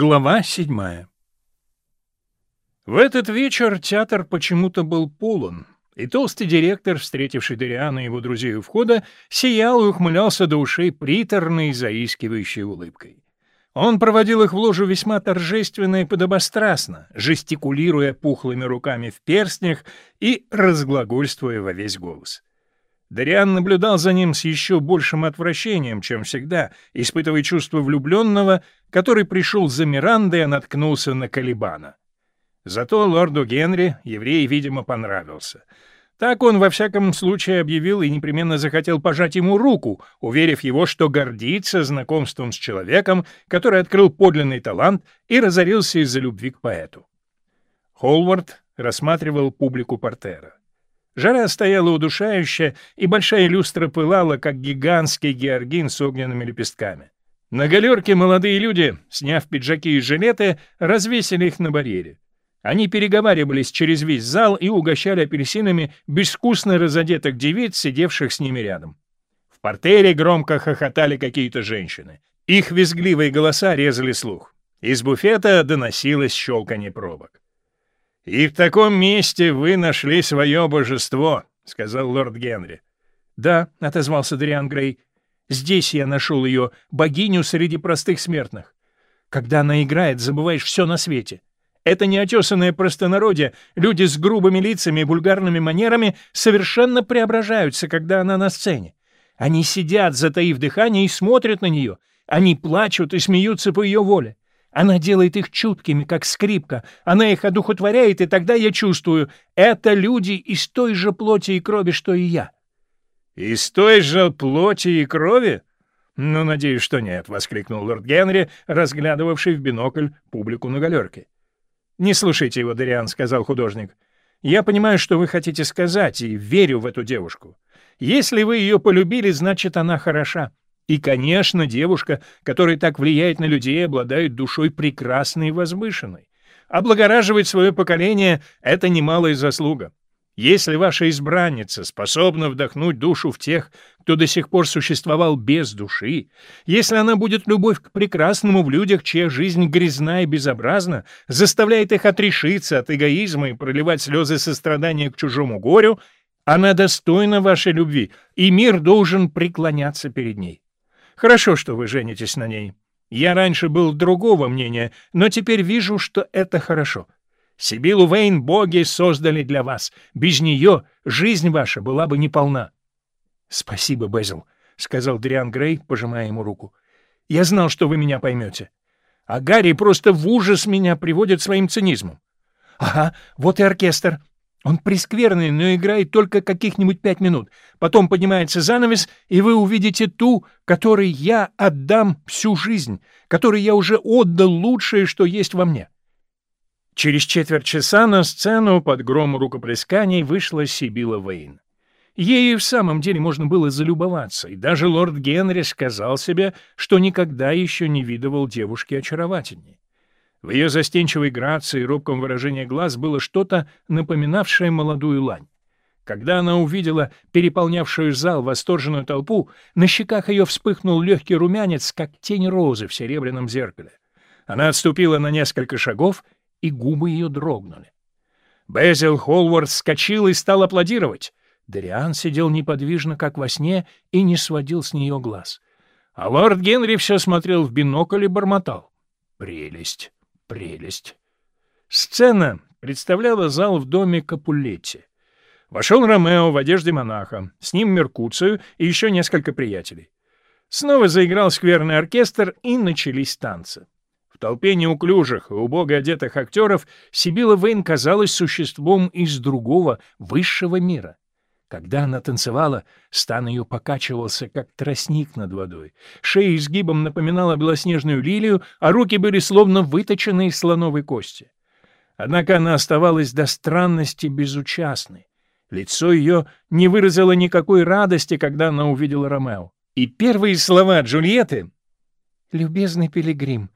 Глава седьмая В этот вечер театр почему-то был полон, и толстый директор, встретивший Дориана и его друзей у входа, сиял и ухмылялся до ушей приторной, заискивающей улыбкой. Он проводил их в ложу весьма торжественно и подобострастно, жестикулируя пухлыми руками в перстнях и разглагольствуя во весь голос. Дариан наблюдал за ним с еще большим отвращением, чем всегда, испытывая чувство влюбленного, который пришел за Мирандой, а наткнулся на Калибана. Зато лорду Генри еврей, видимо, понравился. Так он во всяком случае объявил и непременно захотел пожать ему руку, уверив его, что гордится знакомством с человеком, который открыл подлинный талант и разорился из-за любви к поэту. Холвард рассматривал публику портера. Жара стояла удушающая, и большая люстра пылала, как гигантский георгин с огненными лепестками. На галерке молодые люди, сняв пиджаки и жилеты, развесили их на барьере. Они переговаривались через весь зал и угощали апельсинами безвкусно разодетых девиц, сидевших с ними рядом. В портере громко хохотали какие-то женщины. Их визгливые голоса резали слух. Из буфета доносилось щелканье пробок. «И в таком месте вы нашли свое божество», — сказал лорд Генри. «Да», — отозвался Дриан Грей, — «здесь я нашел ее, богиню среди простых смертных. Когда она играет, забываешь все на свете. Это неотесанное простонародье, люди с грубыми лицами и вульгарными манерами совершенно преображаются, когда она на сцене. Они сидят, затаив дыхание, и смотрят на нее. Они плачут и смеются по ее воле. Она делает их чуткими, как скрипка. Она их одухотворяет, и тогда я чувствую, это люди из той же плоти и крови, что и я. — Из той же плоти и крови? — Ну, надеюсь, что нет, — воскликнул лорд Генри, разглядывавший в бинокль публику на галерке. — Не слушайте его, Дориан, — сказал художник. — Я понимаю, что вы хотите сказать, и верю в эту девушку. Если вы ее полюбили, значит, она хороша. И, конечно, девушка, которая так влияет на людей, обладает душой прекрасной и возвышенной. Облагораживать свое поколение — это немалая заслуга. Если ваша избранница способна вдохнуть душу в тех, кто до сих пор существовал без души, если она будет любовь к прекрасному в людях, чья жизнь грязна и безобразна, заставляет их отрешиться от эгоизма и проливать слезы сострадания к чужому горю, она достойна вашей любви, и мир должен преклоняться перед ней. Хорошо, что вы женитесь на ней. Я раньше был другого мнения, но теперь вижу, что это хорошо. Сибилу Вейн боги создали для вас. Без нее жизнь ваша была бы неполна. — Спасибо, Безил, — сказал Дриан Грей, пожимая ему руку. — Я знал, что вы меня поймете. А Гарри просто в ужас меня приводит своим цинизмом. — Ага, вот и оркестр. Он прескверный, но играет только каких-нибудь пять минут. Потом поднимается занавес, и вы увидите ту, которой я отдам всю жизнь, которой я уже отдал лучшее, что есть во мне. Через четверть часа на сцену под гром рукоплесканий вышла Сибила Вейн. Ею в самом деле можно было залюбоваться, и даже лорд Генри сказал себе, что никогда еще не видывал девушки очаровательней. В ее застенчивой грации и робком выражении глаз было что-то, напоминавшее молодую лань. Когда она увидела переполнявшую зал восторженную толпу, на щеках ее вспыхнул легкий румянец, как тень розы в серебряном зеркале. Она отступила на несколько шагов, и губы ее дрогнули. Безил Холвард вскочил и стал аплодировать. Дариан сидел неподвижно, как во сне, и не сводил с нее глаз. А лорд Генри все смотрел в бинокль и бормотал. Прелесть! Прелесть. Сцена представляла зал в доме Капулетти. Вошел Ромео в одежде монаха, с ним Меркуцию и еще несколько приятелей. Снова заиграл скверный оркестр, и начались танцы. В толпе неуклюжих и убого одетых актеров Сибила Вейн казалась существом из другого, высшего мира. Когда она танцевала, стан ее покачивался, как тростник над водой. Шея изгибом напоминала белоснежную лилию, а руки были словно выточены из слоновой кости. Однако она оставалась до странности безучастной. Лицо ее не выразило никакой радости, когда она увидела Ромео. И первые слова Джульетты «Любезный пилигрим,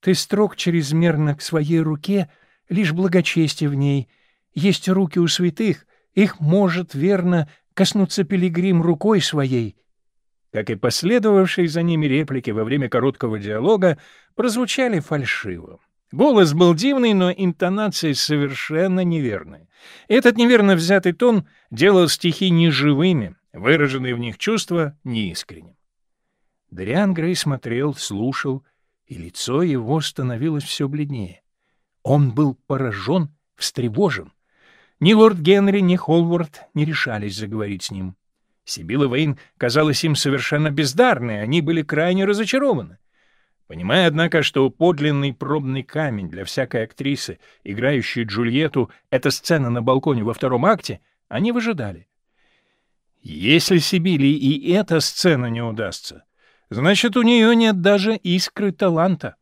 ты строг чрезмерно к своей руке, лишь благочестие в ней. Есть руки у святых — их может, верно, коснуться пилигрим рукой своей. как и последовавшие за ними реплики во время короткого диалога, прозвучали фальшиво. Голос был дивный, но интонации совершенно неверные. Этот неверно взятый тон делал стихи неживыми, выраженные в них чувства неискренним. Дариан Грей смотрел, слушал, и лицо его становилось все бледнее. Он был поражен, встревожен. Ни лорд Генри, ни Холвард не решались заговорить с ним. Сибила Вейн казалась им совершенно бездарной, они были крайне разочарованы. Понимая, однако, что подлинный пробный камень для всякой актрисы, играющей Джульетту, — это сцена на балконе во втором акте, они выжидали. Если Сибили и эта сцена не удастся, значит, у нее нет даже искры таланта.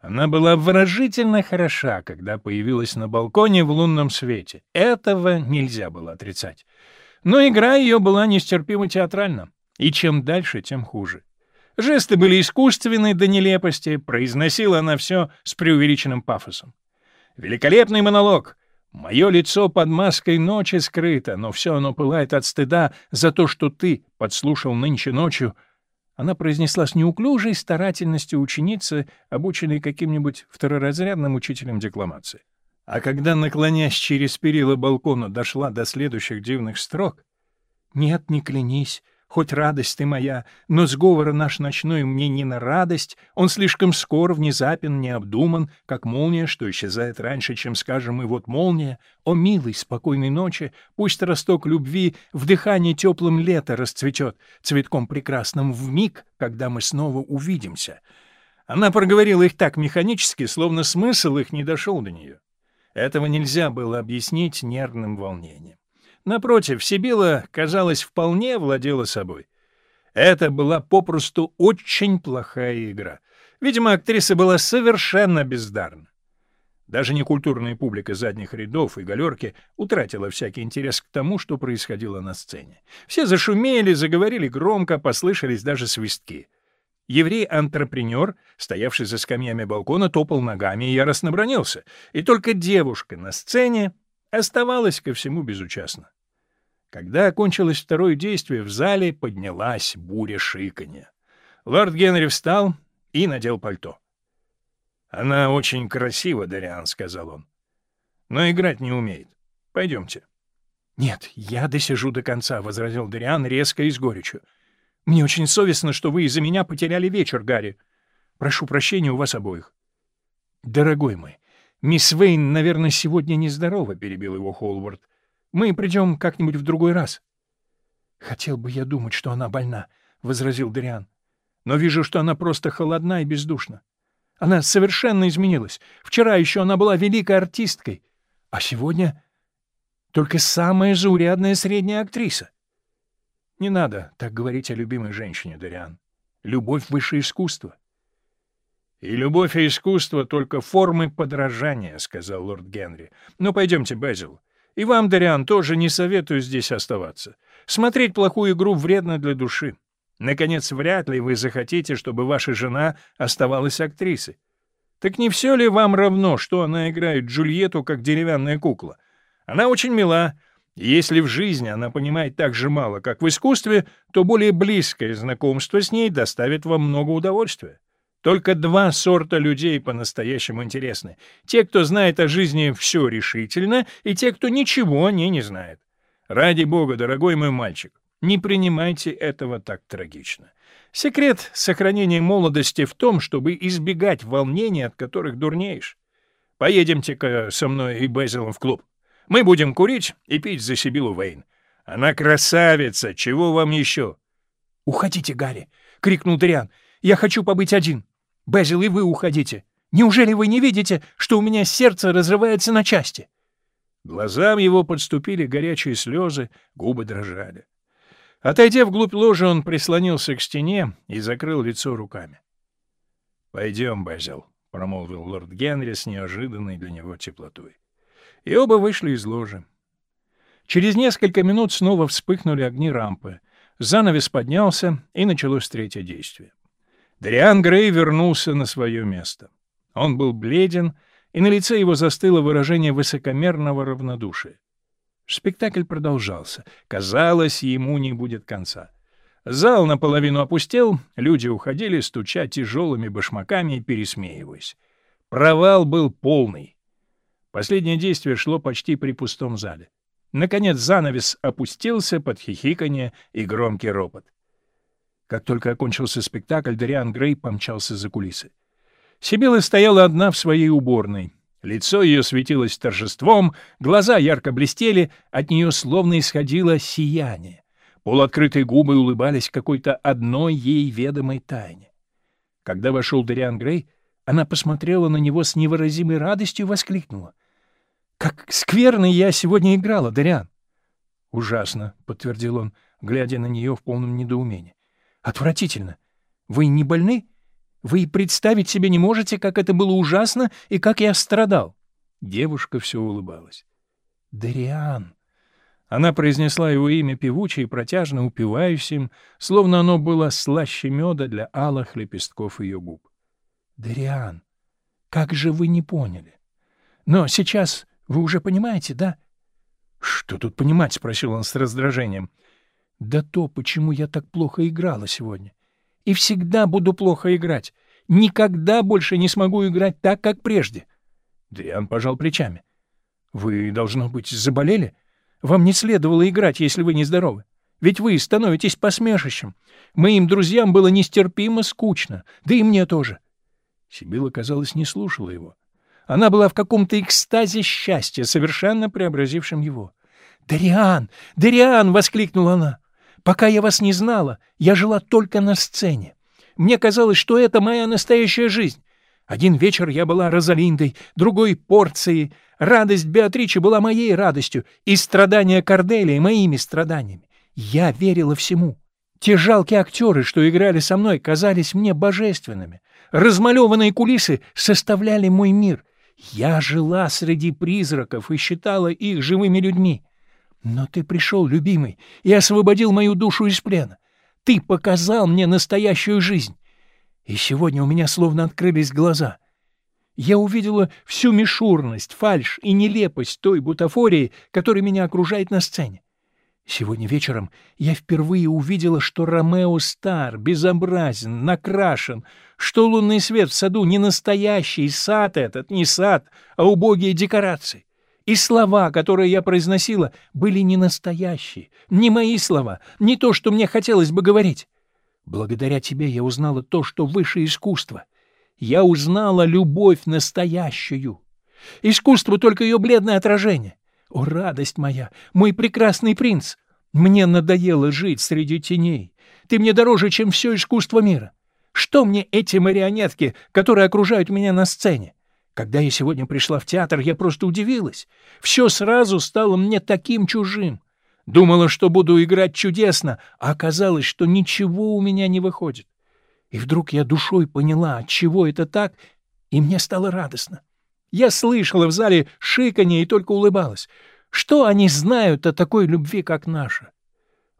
Она была выражительно хороша, когда появилась на балконе в лунном свете. Этого нельзя было отрицать. Но игра ее была нестерпимо театральна, и чем дальше, тем хуже. Жесты были искусственны до нелепости, произносила она все с преувеличенным пафосом. Великолепный монолог. Мое лицо под маской ночи скрыто, но все оно пылает от стыда за то, что ты подслушал нынче ночью — она произнесла с неуклюжей старательностью ученицы, обученной каким-нибудь второразрядным учителем декламации. А когда, наклонясь через перила балкона, дошла до следующих дивных строк «Нет, не клянись, Хоть радость ты моя, но сговор наш ночной мне не на радость, он слишком скор, внезапен, необдуман, как молния, что исчезает раньше, чем, скажем, и вот молния. О, милый, спокойной ночи, пусть росток любви в дыхании теплым лета расцветет, цветком прекрасным в миг, когда мы снова увидимся. Она проговорила их так механически, словно смысл их не дошел до нее. Этого нельзя было объяснить нервным волнением. Напротив, Сибила, казалось, вполне владела собой. Это была попросту очень плохая игра. Видимо, актриса была совершенно бездарна. Даже некультурная публика задних рядов и галерки утратила всякий интерес к тому, что происходило на сцене. Все зашумели, заговорили громко, послышались даже свистки. Еврей-антрепренер, стоявший за скамьями балкона, топал ногами и яростно бронился. И только девушка на сцене оставалась ко всему безучастна. Когда окончилось второе действие, в зале поднялась буря шиканья. Лорд Генри встал и надел пальто. «Она очень красива, Дариан», — сказал он. «Но играть не умеет. Пойдемте». «Нет, я досижу до конца», — возразил Дариан резко и с горечью. «Мне очень совестно, что вы из-за меня потеряли вечер, Гарри. Прошу прощения у вас обоих». «Дорогой мой, «Мисс Вейн, наверное, сегодня нездорова», — перебил его Холвард. «Мы придем как-нибудь в другой раз». «Хотел бы я думать, что она больна», — возразил Дриан. «Но вижу, что она просто холодна и бездушна. Она совершенно изменилась. Вчера еще она была великой артисткой, а сегодня только самая заурядная средняя актриса». «Не надо так говорить о любимой женщине, Дариан. Любовь — высшее искусство. «И любовь и искусство — только формы подражания», — сказал лорд Генри. «Ну, пойдемте, Безил. И вам, Дариан, тоже не советую здесь оставаться. Смотреть плохую игру вредно для души. Наконец, вряд ли вы захотите, чтобы ваша жена оставалась актрисой. Так не все ли вам равно, что она играет Джульетту как деревянная кукла? Она очень мила, если в жизни она понимает так же мало, как в искусстве, то более близкое знакомство с ней доставит вам много удовольствия. Только два сорта людей по-настоящему интересны. Те, кто знает о жизни все решительно, и те, кто ничего о ней не знает. Ради бога, дорогой мой мальчик, не принимайте этого так трагично. Секрет сохранения молодости в том, чтобы избегать волнений, от которых дурнеешь. Поедемте-ка со мной и Безилом в клуб. Мы будем курить и пить за Сибилу Вейн. Она красавица, чего вам еще? — Уходите, Гарри! — крикнул Дриан. — Я хочу побыть один. Безил, и вы уходите. Неужели вы не видите, что у меня сердце разрывается на части?» Глазам его подступили горячие слезы, губы дрожали. Отойдя вглубь ложи, он прислонился к стене и закрыл лицо руками. «Пойдем, Безил», — промолвил лорд Генри с неожиданной для него теплотой. И оба вышли из ложи. Через несколько минут снова вспыхнули огни рампы. Занавес поднялся, и началось третье действие. Дриан Грей вернулся на свое место. Он был бледен, и на лице его застыло выражение высокомерного равнодушия. Спектакль продолжался. Казалось, ему не будет конца. Зал наполовину опустел, люди уходили, стуча тяжелыми башмаками и пересмеиваясь. Провал был полный. Последнее действие шло почти при пустом зале. Наконец занавес опустился под хихиканье и громкий ропот. Как только окончился спектакль, Дариан Грей помчался за кулисы. Сибила стояла одна в своей уборной. Лицо ее светилось торжеством, глаза ярко блестели, от нее словно исходило сияние. Полуоткрытые губы улыбались какой-то одной ей ведомой тайне. Когда вошел Дариан Грей, она посмотрела на него с невыразимой радостью и воскликнула. «Как скверно я сегодня играла, Дариан!» «Ужасно», — подтвердил он, глядя на нее в полном недоумении. «Отвратительно. Вы не больны? Вы представить себе не можете, как это было ужасно и как я страдал!» Девушка все улыбалась. «Дариан!» Она произнесла его имя певуче и протяжно упивающим, словно оно было слаще меда для алых лепестков ее губ. «Дариан, как же вы не поняли? Но сейчас вы уже понимаете, да?» «Что тут понимать?» — спросил он с раздражением. «Да то, почему я так плохо играла сегодня. И всегда буду плохо играть. Никогда больше не смогу играть так, как прежде». Дариан пожал плечами. «Вы, должно быть, заболели?» Вам не следовало играть, если вы нездоровы. Ведь вы становитесь посмешищем. Моим друзьям было нестерпимо скучно, да и мне тоже. Сибила, казалось, не слушала его. Она была в каком-то экстазе счастья, совершенно преобразившем его. «Дариан! Дариан!» — воскликнула она. «Пока я вас не знала, я жила только на сцене. Мне казалось, что это моя настоящая жизнь. Один вечер я была Розалиндой, другой — Порцией, Радость Беатричи была моей радостью, и страдания Корделии — моими страданиями. Я верила всему. Те жалкие актеры, что играли со мной, казались мне божественными. Размалеванные кулисы составляли мой мир. Я жила среди призраков и считала их живыми людьми. Но ты пришел, любимый, и освободил мою душу из плена. Ты показал мне настоящую жизнь. И сегодня у меня словно открылись глаза — я увидела всю мишурность, фальшь и нелепость той бутафории, которая меня окружает на сцене. Сегодня вечером я впервые увидела, что Ромео стар, безобразен, накрашен, что лунный свет в саду не настоящий, сад этот не сад, а убогие декорации. И слова, которые я произносила, были не настоящие, не мои слова, не то, что мне хотелось бы говорить. Благодаря тебе я узнала то, что выше искусства — я узнала любовь настоящую. Искусство — только ее бледное отражение. О, радость моя, мой прекрасный принц! Мне надоело жить среди теней. Ты мне дороже, чем все искусство мира. Что мне эти марионетки, которые окружают меня на сцене? Когда я сегодня пришла в театр, я просто удивилась. Все сразу стало мне таким чужим. Думала, что буду играть чудесно, а оказалось, что ничего у меня не выходит. И вдруг я душой поняла, от чего это так, и мне стало радостно. Я слышала в зале шиканье и только улыбалась. Что они знают о такой любви, как наша?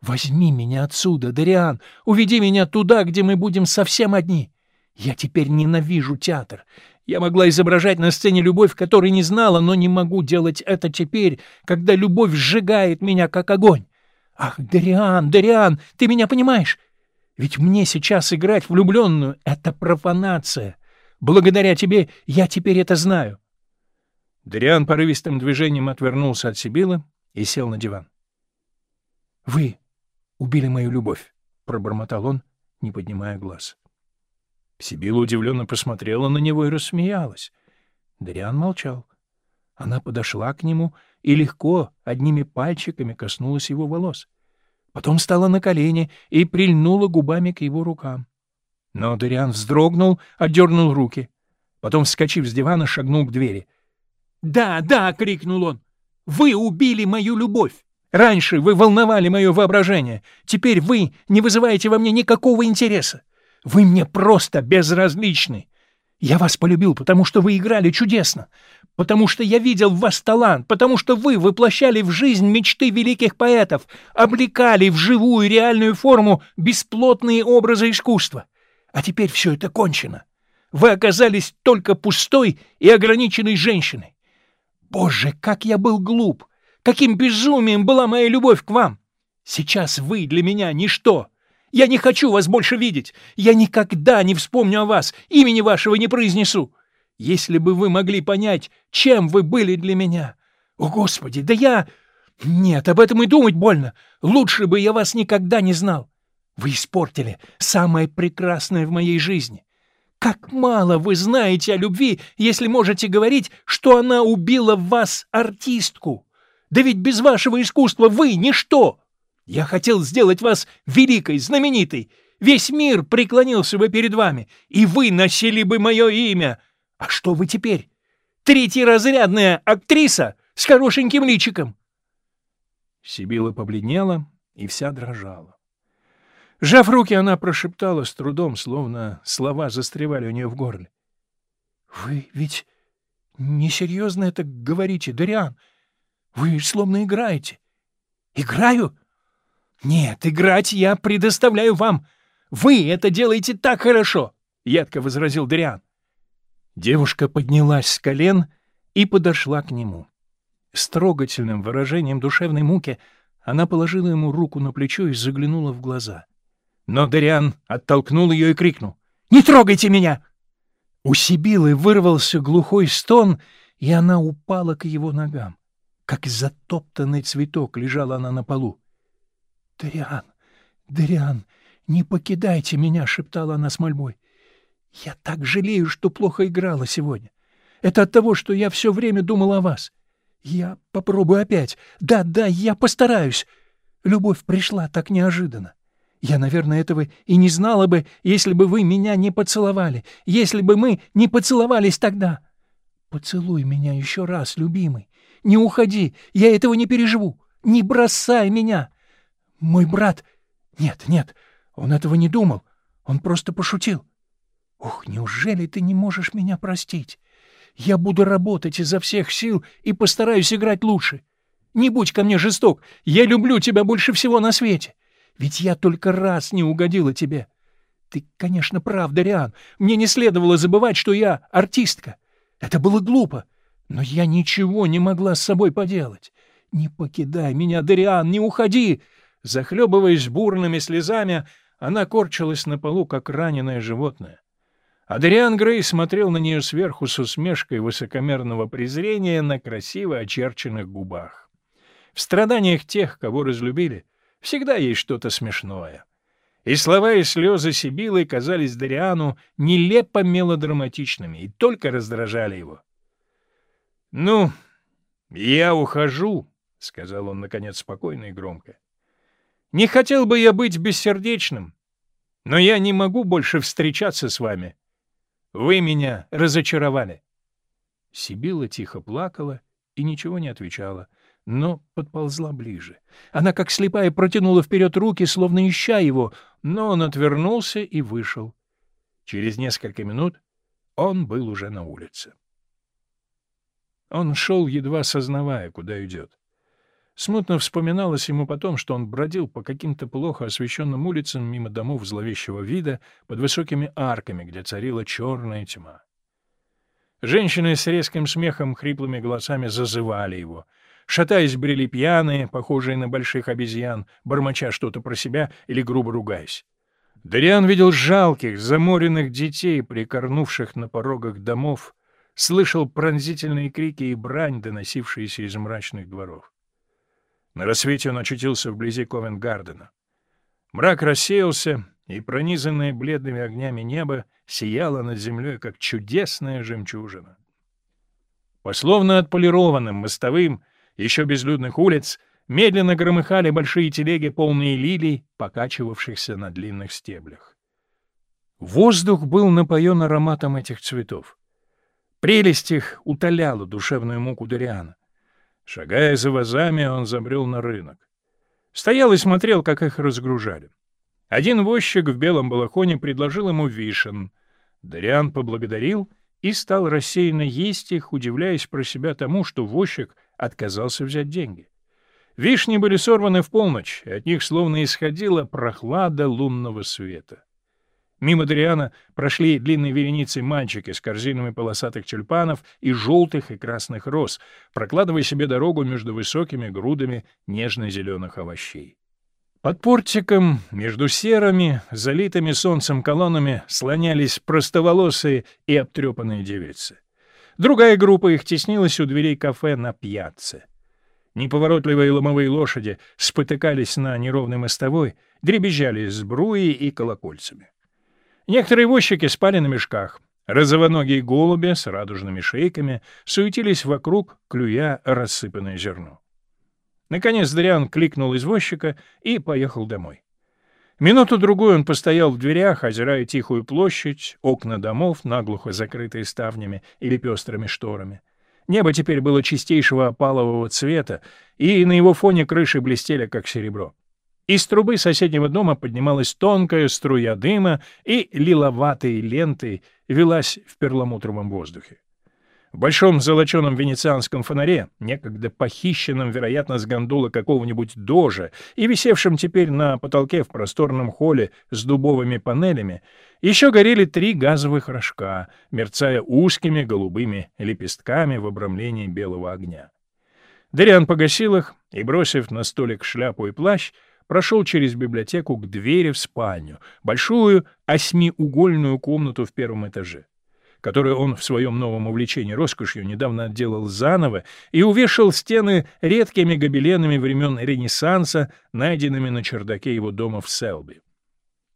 Возьми меня отсюда, Дариан, уведи меня туда, где мы будем совсем одни. Я теперь ненавижу театр. Я могла изображать на сцене любовь, которой не знала, но не могу делать это теперь, когда любовь сжигает меня, как огонь. Ах, Дариан, Дариан, ты меня понимаешь? Ведь мне сейчас играть влюбленную — это профанация. Благодаря тебе я теперь это знаю. Дриан порывистым движением отвернулся от Сибилы и сел на диван. — Вы убили мою любовь, — пробормотал он, не поднимая глаз. Сибила удивленно посмотрела на него и рассмеялась. Дриан молчал. Она подошла к нему и легко одними пальчиками коснулась его волос. — потом встала на колени и прильнула губами к его рукам. Но Дориан вздрогнул, отдернул руки. Потом, вскочив с дивана, шагнул к двери. «Да, да!» — крикнул он. «Вы убили мою любовь! Раньше вы волновали мое воображение. Теперь вы не вызываете во мне никакого интереса. Вы мне просто безразличны. Я вас полюбил, потому что вы играли чудесно, потому что я видел в вас талант, потому что вы воплощали в жизнь мечты великих поэтов, облекали в живую реальную форму бесплотные образы искусства. А теперь все это кончено. Вы оказались только пустой и ограниченной женщиной. Боже, как я был глуп! Каким безумием была моя любовь к вам! Сейчас вы для меня ничто. Я не хочу вас больше видеть! Я никогда не вспомню о вас, имени вашего не произнесу! Если бы вы могли понять, чем вы были для меня! О, Господи, да я... Нет, об этом и думать больно! Лучше бы я вас никогда не знал! Вы испортили самое прекрасное в моей жизни! Как мало вы знаете о любви, если можете говорить, что она убила в вас артистку! Да ведь без вашего искусства вы — ничто! Я хотел сделать вас великой, знаменитой. Весь мир преклонился бы перед вами, и вы носили бы мое имя. А что вы теперь? Третьеразрядная актриса с хорошеньким личиком. Сибила побледнела и вся дрожала. Сжав руки, она прошептала с трудом, словно слова застревали у нее в горле. — Вы ведь несерьезно это говорите, Дариан? Вы словно играете. — Играю? «Нет, играть я предоставляю вам. Вы это делаете так хорошо!» — едко возразил Дриан. Девушка поднялась с колен и подошла к нему. С трогательным выражением душевной муки она положила ему руку на плечо и заглянула в глаза. Но Дариан оттолкнул ее и крикнул. «Не трогайте меня!» У Сибилы вырвался глухой стон, и она упала к его ногам. Как затоптанный цветок лежала она на полу. «Дариан, Дариан, не покидайте меня!» — шептала она с мольбой. «Я так жалею, что плохо играла сегодня. Это от того, что я все время думала о вас. Я попробую опять. Да-да, я постараюсь. Любовь пришла так неожиданно. Я, наверное, этого и не знала бы, если бы вы меня не поцеловали, если бы мы не поцеловались тогда. Поцелуй меня еще раз, любимый. Не уходи, я этого не переживу. Не бросай меня. Мой брат... Нет, нет, он этого не думал. Он просто пошутил. Ух, неужели ты не можешь меня простить? Я буду работать изо всех сил и постараюсь играть лучше. Не будь ко мне жесток. Я люблю тебя больше всего на свете. Ведь я только раз не угодила тебе. Ты, конечно, прав, Дариан. Мне не следовало забывать, что я артистка. Это было глупо. Но я ничего не могла с собой поделать. Не покидай меня, Дариан, не уходи. Захлебываясь бурными слезами, она корчилась на полу, как раненое животное. Адриан Грей смотрел на нее сверху с усмешкой высокомерного презрения на красиво очерченных губах. В страданиях тех, кого разлюбили, всегда есть что-то смешное. И слова и слезы Сибилы казались Дариану нелепо мелодраматичными и только раздражали его. — Ну, я ухожу, — сказал он, наконец, спокойно и громко. Не хотел бы я быть бессердечным, но я не могу больше встречаться с вами. Вы меня разочаровали. Сибила тихо плакала и ничего не отвечала, но подползла ближе. Она, как слепая, протянула вперед руки, словно ища его, но он отвернулся и вышел. Через несколько минут он был уже на улице. Он шел, едва сознавая, куда идет. Смутно вспоминалось ему потом, что он бродил по каким-то плохо освещенным улицам мимо домов зловещего вида под высокими арками, где царила черная тьма. Женщины с резким смехом, хриплыми голосами зазывали его. Шатаясь, брели пьяные, похожие на больших обезьян, бормоча что-то про себя или грубо ругаясь. Дариан видел жалких, заморенных детей, прикорнувших на порогах домов, слышал пронзительные крики и брань, доносившиеся из мрачных дворов. На рассвете он очутился вблизи Ковенгардена. Мрак рассеялся, и пронизанное бледными огнями небо сияло над землей, как чудесная жемчужина. По словно отполированным мостовым, еще безлюдных улиц, медленно громыхали большие телеги, полные лилий, покачивавшихся на длинных стеблях. Воздух был напоен ароматом этих цветов. Прелесть их утоляла душевную муку Дориана. Шагая за вазами, он забрел на рынок. Стоял и смотрел, как их разгружали. Один возчик в белом балахоне предложил ему вишен. Дариан поблагодарил и стал рассеянно есть их, удивляясь про себя тому, что возчик отказался взять деньги. Вишни были сорваны в полночь, от них словно исходила прохлада лунного света. Мимо Дриана прошли длинные вереницы мальчики с корзинами полосатых тюльпанов и желтых и красных роз, прокладывая себе дорогу между высокими грудами нежно-зеленых овощей. Под портиком, между серыми, залитыми солнцем колоннами, слонялись простоволосые и обтрепанные девицы. Другая группа их теснилась у дверей кафе на пьяце. Неповоротливые ломовые лошади спотыкались на неровной мостовой, дребезжали сбруей и колокольцами. Некоторые возчики спали на мешках. Розовоногие голуби с радужными шейками суетились вокруг, клюя рассыпанное зерно. Наконец Дриан кликнул извозчика и поехал домой. Минуту-другую он постоял в дверях, озирая тихую площадь, окна домов, наглухо закрытые ставнями или пестрыми шторами. Небо теперь было чистейшего опалового цвета, и на его фоне крыши блестели, как серебро. Из трубы соседнего дома поднималась тонкая струя дыма, и лиловатой лентой велась в перламутровом воздухе. В большом золоченом венецианском фонаре, некогда похищенном, вероятно, с гондолы какого-нибудь дожа и висевшем теперь на потолке в просторном холле с дубовыми панелями, еще горели три газовых рожка, мерцая узкими голубыми лепестками в обрамлении белого огня. Дариан погасил их и, бросив на столик шляпу и плащ, прошел через библиотеку к двери в спальню, большую осьмиугольную комнату в первом этаже которую он в своем новом увлечении роскошью недавно отделал заново и увешал стены редкими гобеленами времен Ренессанса, найденными на чердаке его дома в Селби.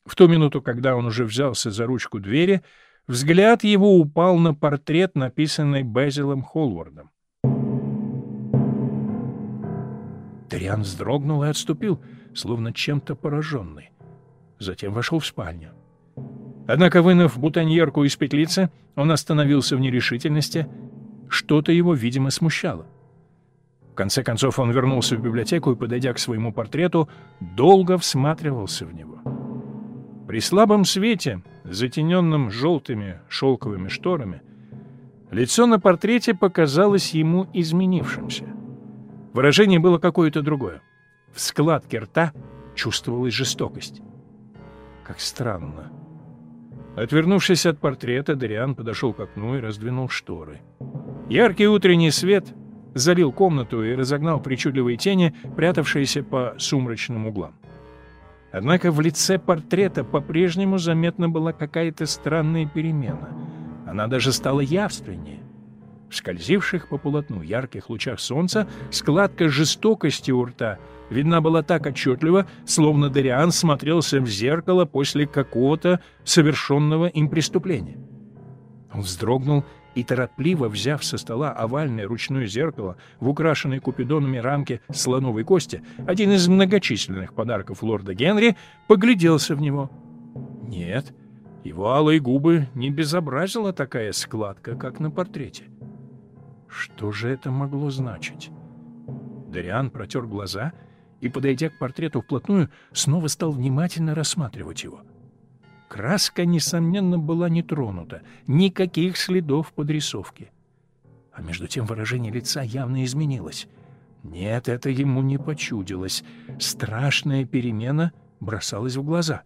В ту минуту, когда он уже взялся за ручку двери, взгляд его упал на портрет, написанный Безилом Холвардом. Ториан вздрогнул и отступил, словно чем-то пораженный. Затем вошел в спальню. Однако, вынув бутоньерку из петлицы, он остановился в нерешительности. Что-то его, видимо, смущало. В конце концов он вернулся в библиотеку и, подойдя к своему портрету, долго всматривался в него. При слабом свете, затененном желтыми шелковыми шторами, лицо на портрете показалось ему изменившимся. Выражение было какое-то другое. В складке рта чувствовалась жестокость. Как странно. Отвернувшись от портрета, Дариан подошел к окну и раздвинул шторы. Яркий утренний свет залил комнату и разогнал причудливые тени, прятавшиеся по сумрачным углам. Однако в лице портрета по-прежнему заметна была какая-то странная перемена. Она даже стала явственнее. Скользивших по полотну ярких лучах солнца складка жестокости у рта — видна была так отчетливо, словно Дариан смотрелся в зеркало после какого-то совершенного им преступления. Он вздрогнул и, торопливо взяв со стола овальное ручное зеркало в украшенной купидонами рамке слоновой кости, один из многочисленных подарков лорда Генри, погляделся в него. Нет, его алые губы не безобразила такая складка, как на портрете. Что же это могло значить? Дариан протер глаза и, подойдя к портрету вплотную, снова стал внимательно рассматривать его. Краска, несомненно, была не тронута, никаких следов подрисовки. А между тем выражение лица явно изменилось. Нет, это ему не почудилось. Страшная перемена бросалась в глаза.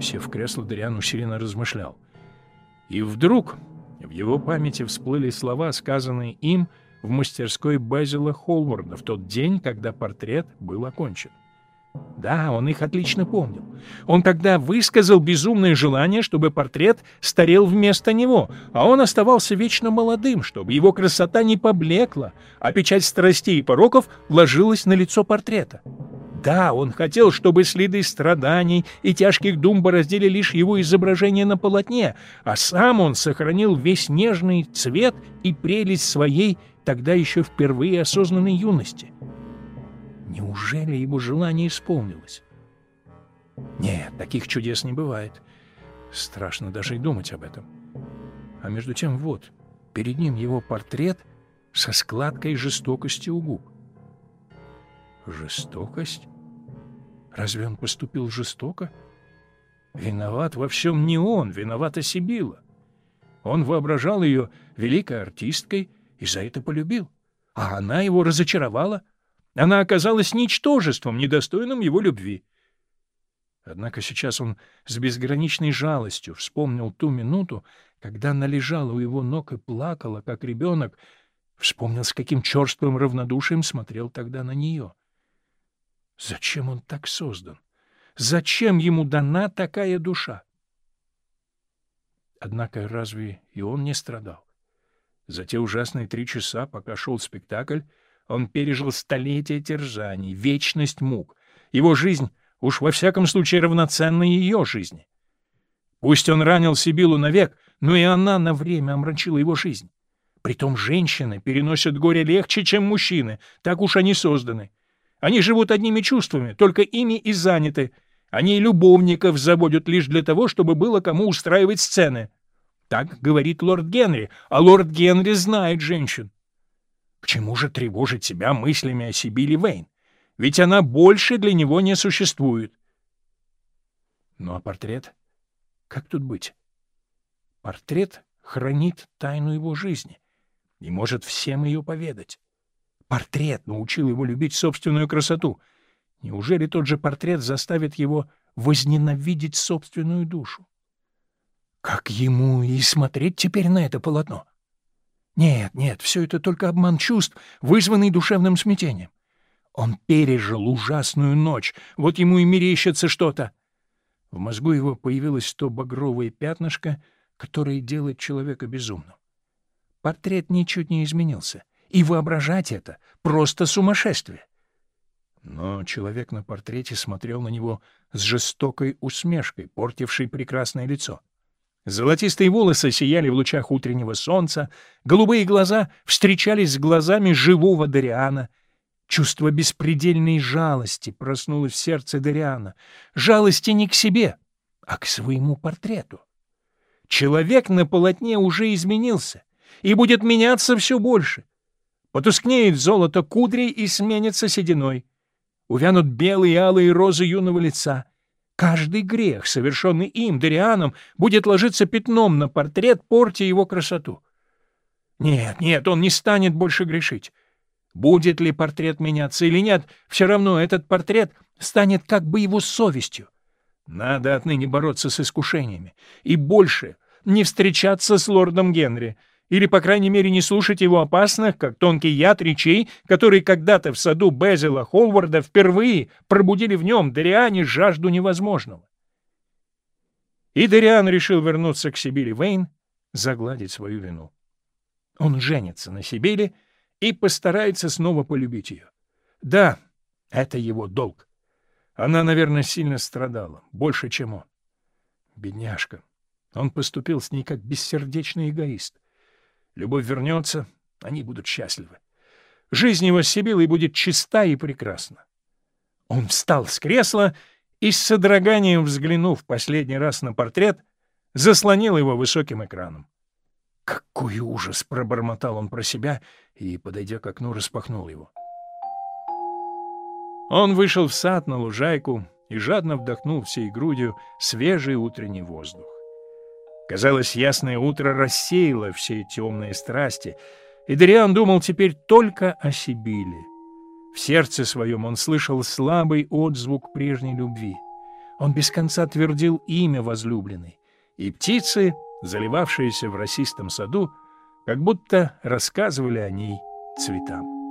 Сев в кресло, Дариан усиленно размышлял. И вдруг его памяти всплыли слова, сказанные им — в мастерской Безила Холварда в тот день, когда портрет был окончен. Да, он их отлично помнил. Он тогда высказал безумное желание, чтобы портрет старел вместо него, а он оставался вечно молодым, чтобы его красота не поблекла, а печать страстей и пороков ложилась на лицо портрета. Да, он хотел, чтобы следы страданий и тяжких дум бороздили лишь его изображение на полотне, а сам он сохранил весь нежный цвет и прелесть своей тогда еще впервые осознанной юности. Неужели его желание исполнилось? Нет, таких чудес не бывает. Страшно даже и думать об этом. А между тем вот, перед ним его портрет со складкой жестокости у губ. Жестокость? Разве он поступил жестоко? Виноват во всем не он, виновата Сибила. Он воображал ее великой артисткой — и за это полюбил. А она его разочаровала. Она оказалась ничтожеством, недостойным его любви. Однако сейчас он с безграничной жалостью вспомнил ту минуту, когда она лежала у его ног и плакала, как ребенок, вспомнил, с каким черствым равнодушием смотрел тогда на нее. Зачем он так создан? Зачем ему дана такая душа? Однако разве и он не страдал? За те ужасные три часа, пока шел спектакль, он пережил столетия терзаний, вечность мук. Его жизнь уж во всяком случае равноценна ее жизни. Пусть он ранил Сибилу навек, но и она на время омрачила его жизнь. Притом женщины переносят горе легче, чем мужчины, так уж они созданы. Они живут одними чувствами, только ими и заняты. Они любовников заводят лишь для того, чтобы было кому устраивать сцены. Так говорит лорд Генри, а лорд Генри знает женщин. К чему же тревожить себя мыслями о Сибиле Вейн? Ведь она больше для него не существует. Ну а портрет? Как тут быть? Портрет хранит тайну его жизни и может всем ее поведать. Портрет научил его любить собственную красоту. Неужели тот же портрет заставит его возненавидеть собственную душу? Как ему и смотреть теперь на это полотно? Нет, нет, все это только обман чувств, вызванный душевным смятением. Он пережил ужасную ночь, вот ему и мерещится что-то. В мозгу его появилось то багровое пятнышко, которое делает человека безумным. Портрет ничуть не изменился, и воображать это — просто сумасшествие. Но человек на портрете смотрел на него с жестокой усмешкой, портившей прекрасное лицо. Золотистые волосы сияли в лучах утреннего солнца, голубые глаза встречались с глазами живого Дариана — Чувство беспредельной жалости проснулось в сердце Дариана. Жалости не к себе, а к своему портрету. Человек на полотне уже изменился и будет меняться все больше. Потускнеет золото кудрей и сменится сединой. Увянут белые и алые розы юного лица. Каждый грех, совершенный им, Дарианом, будет ложиться пятном на портрет, портя его красоту. Нет, нет, он не станет больше грешить. Будет ли портрет меняться или нет, все равно этот портрет станет как бы его совестью. Надо отныне бороться с искушениями. И больше не встречаться с лордом Генри. Или, по крайней мере, не слушать его опасных, как тонкий яд речей, которые когда-то в саду Безила Холварда впервые пробудили в нем Дориане жажду невозможного. И Дориан решил вернуться к Сибили Вейн, загладить свою вину. Он женится на Сибили и постарается снова полюбить ее. Да, это его долг. Она, наверное, сильно страдала, больше, чем он. Бедняжка. Он поступил с ней как бессердечный эгоист. Любовь вернется, они будут счастливы. Жизнь его с Сибилой будет чиста и прекрасна. Он встал с кресла и, с содроганием взглянув последний раз на портрет, заслонил его высоким экраном. Какой ужас! — пробормотал он про себя и, подойдя к окну, распахнул его. Он вышел в сад на лужайку и жадно вдохнул всей грудью свежий утренний воздух. Казалось, ясное утро рассеяло все темные страсти, и Дариан думал теперь только о Сибиле. В сердце своем он слышал слабый отзвук прежней любви. Он без конца твердил имя возлюбленной, и птицы заливавшиеся в росистом саду, как будто рассказывали о ней цветам.